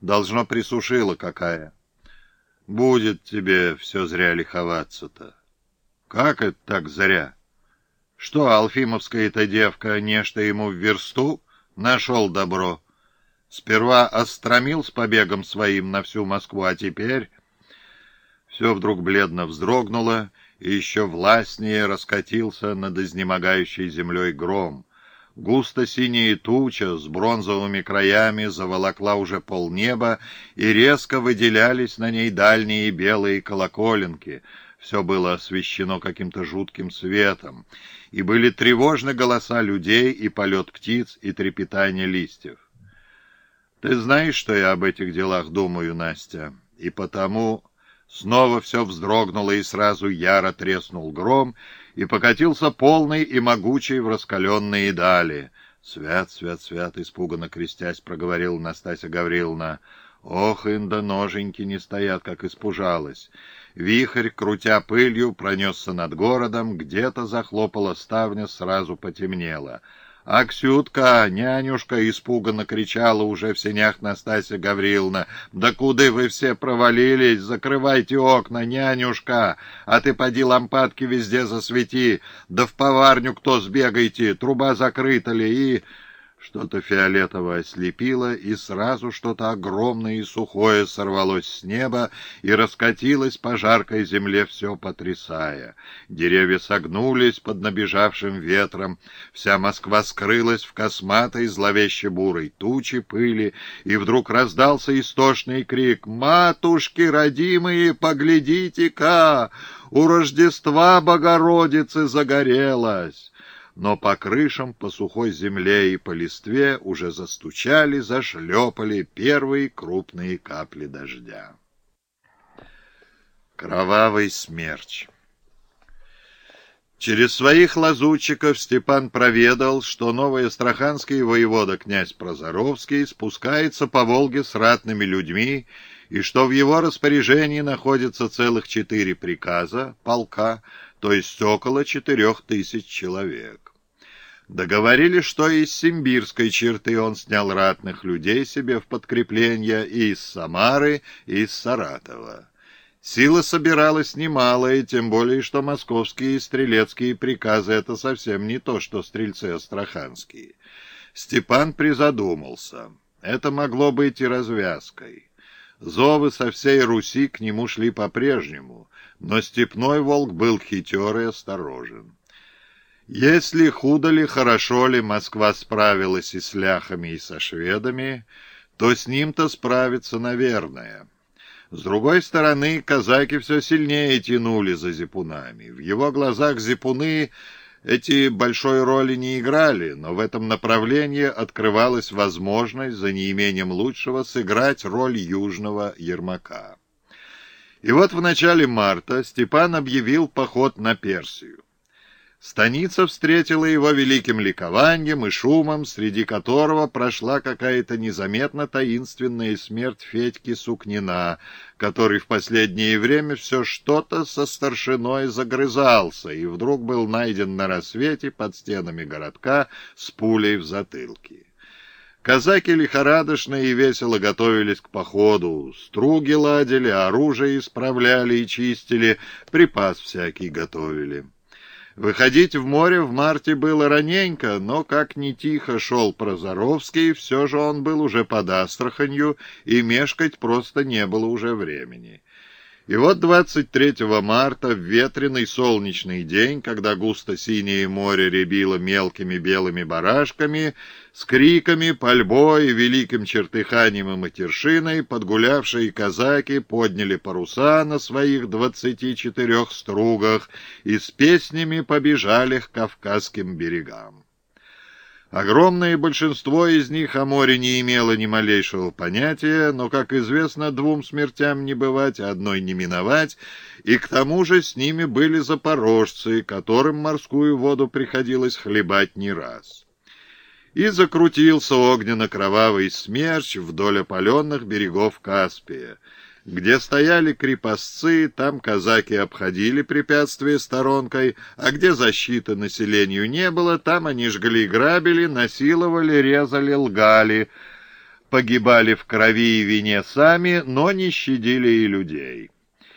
Должно, присушила какая. Будет тебе все зря лиховаться-то. Как это так зря? Что, Алфимовская-то девка нечто ему в версту? Нашел добро. Сперва остромил с побегом своим на всю Москву, а теперь... Все вдруг бледно вздрогнуло, и еще властнее раскатился над изнемогающей землей гром. Густо синяя туча с бронзовыми краями заволокла уже полнеба, и резко выделялись на ней дальние белые колоколенки. Все было освещено каким-то жутким светом, и были тревожны голоса людей, и полет птиц, и трепетание листьев. Ты знаешь, что я об этих делах думаю, Настя, и потому снова все вздрогнуло, и сразу яро треснул гром, и покатился полный и могучий в раскаленные дали. «Свят, свят, свят!» — испуганно крестясь, проговорил Настасья Гавриловна. «Ох, инда ноженьки не стоят, как испужалась!» Вихрь, крутя пылью, пронесся над городом, где-то захлопала ставня, сразу потемнело — «Аксютка, нянюшка!» — испуганно кричала уже в сенях Настасья Гавриловна. «Да куда вы все провалились? Закрывайте окна, нянюшка! А ты поди лампадки везде засвети! Да в поварню кто сбегайте, труба закрыта ли?» И... Что-то фиолетовое ослепило, и сразу что-то огромное и сухое сорвалось с неба и раскатилось по жаркой земле, все потрясая. Деревья согнулись под набежавшим ветром, вся Москва скрылась в косматой зловеще бурой тучи пыли, и вдруг раздался истошный крик «Матушки родимые, поглядите-ка! У Рождества Богородицы загорелась!» Но по крышам, по сухой земле и по листве уже застучали, зашлепали первые крупные капли дождя. Кровавый смерч Через своих лазутчиков Степан проведал, что новый астраханский воевода князь Прозоровский спускается по Волге с ратными людьми, и что в его распоряжении находится целых четыре приказа, полка, то есть около четырех тысяч человек. Договорились, что из Симбирской черты он снял ратных людей себе в подкрепление и из Самары, и из Саратова. Сила собиралась немалая, тем более, что московские и стрелецкие приказы — это совсем не то, что стрельцы астраханские. Степан призадумался. Это могло быть и развязкой. Зовы со всей Руси к нему шли по-прежнему, но степной волк был хитер и осторожен. Если худо ли, хорошо ли Москва справилась и с ляхами, и со шведами, то с ним-то справиться, наверное. С другой стороны, казаки все сильнее тянули за зипунами. В его глазах зипуны эти большой роли не играли, но в этом направлении открывалась возможность за неимением лучшего сыграть роль южного Ермака. И вот в начале марта Степан объявил поход на Персию. Станица встретила его великим ликованием и шумом, среди которого прошла какая-то незаметно таинственная смерть Федьки Сукнина, который в последнее время все что-то со старшиной загрызался и вдруг был найден на рассвете под стенами городка с пулей в затылке. Казаки лихорадочно и весело готовились к походу, струги ладили, оружие исправляли и чистили, припас всякий готовили. Выходить в море в марте было раненько, но как ни тихо шел Прозоровский, все же он был уже под Астраханью, и мешкать просто не было уже времени. И вот 23 марта, в ветреный солнечный день, когда густо-синее море рябило мелкими белыми барашками, с криками, пальбой, великим чертыханием и матершиной подгулявшие казаки подняли паруса на своих двадцати четырех стругах и с песнями побежали к Кавказским берегам. Огромное большинство из них о море не имело ни малейшего понятия, но, как известно, двум смертям не бывать, а одной не миновать, и к тому же с ними были запорожцы, которым морскую воду приходилось хлебать не раз. И закрутился огненно-кровавый смерч вдоль опаленных берегов Каспия — где стояли крепостцы, там казаки обходили препятствия сторонкой, а где защиты населению не было, там они жгли грабили, насиловали, резали, лгали. погибали в крови и вине сами, но не щадили и людей.